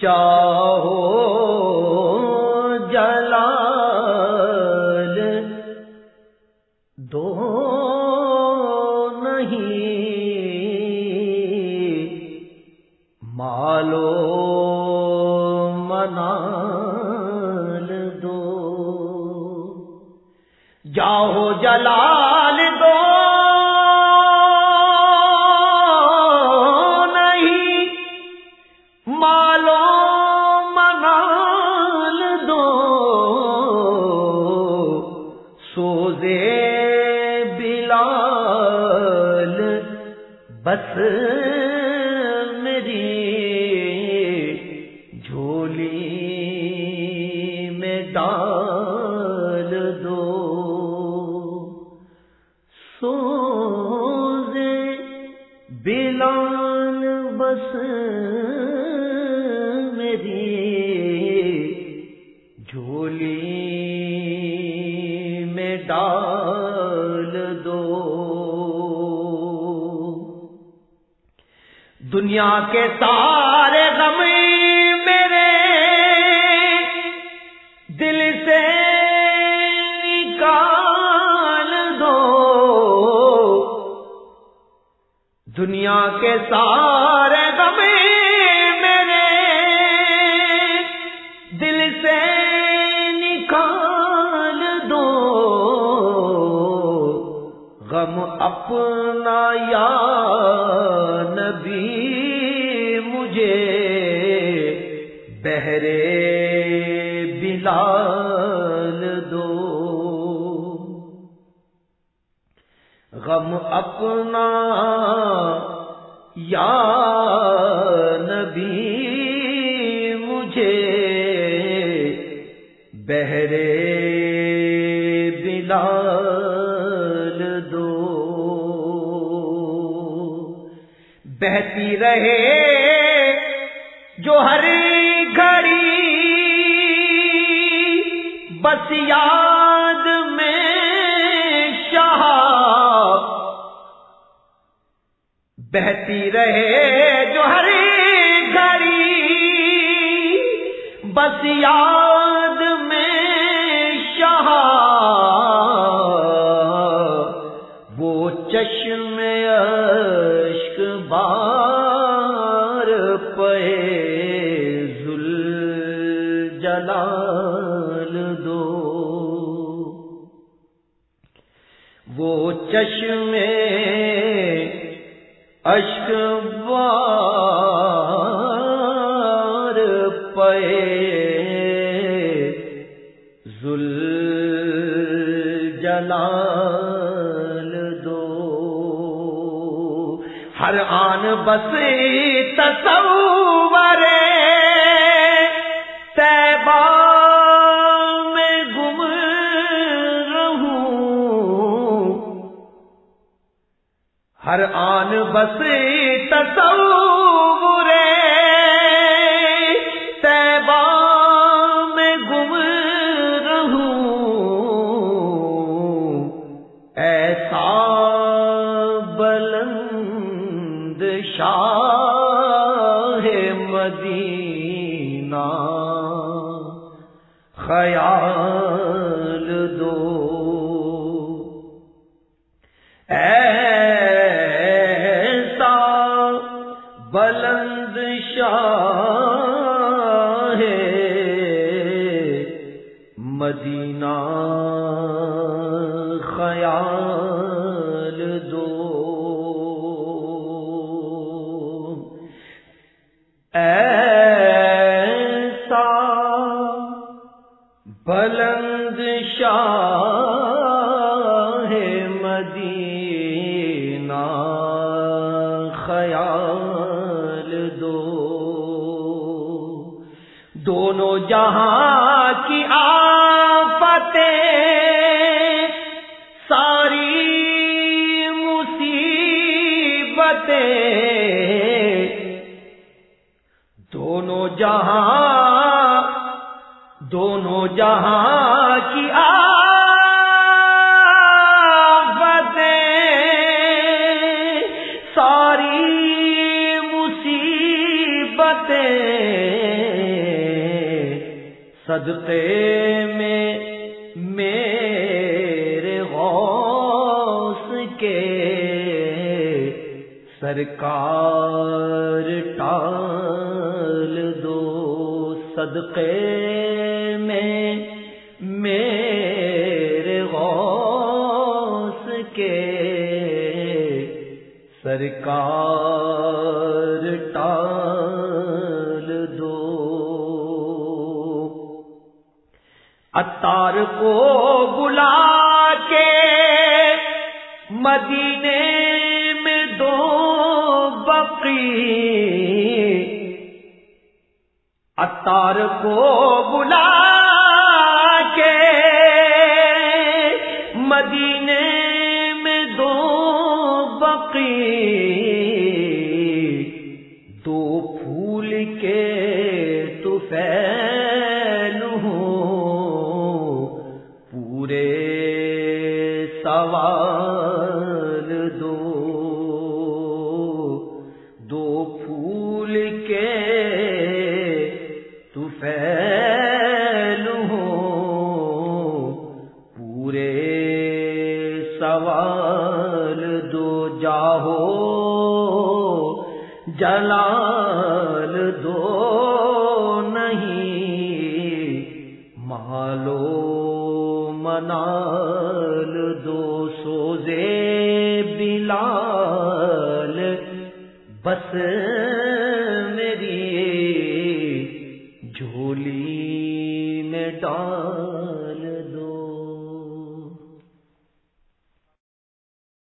جاؤ جلال دو نہیں مالو منال دو جاؤ جلال بس میری جھولی میں ڈال دو۔ سو بلال بس میری جھولی میں ڈال دنیا کے سارے غم میرے دل سے نکال دو۔ دنیا کے سارے مجھے بہرے بلال دو۔ غم اپنا یا بہتی رہے جو ہر گھڑی بس یاد میں شاہ بہتی رہے جو ہر گھڑی بس یاد جلال دو۔ وہ چشم اشک بار پے زل جلال ہر آن بس تصور بس تصور تیبا میں گم رہوں۔ ایسا شاہ مدینہ خیال بلند شاہ مدینہ خیال دو۔ دونوں جہاں کی آفتیں ساری مصیبتیں۔ دونوں جہاں دونوں جہاں کی آفتیں، ساری مصیبتیں۔ صدقے میں میرے غوث کے سرکار ٹال دو۔ صدقے میرے غوث کے سرکار ٹال دو۔ اتار کو بلا کے مدینے میں دو بقی اتار کو بلا مدینے دو پھول کے تو ہو پورے سوال جلال دو نہیں مالو منال دو سوزے بلال بس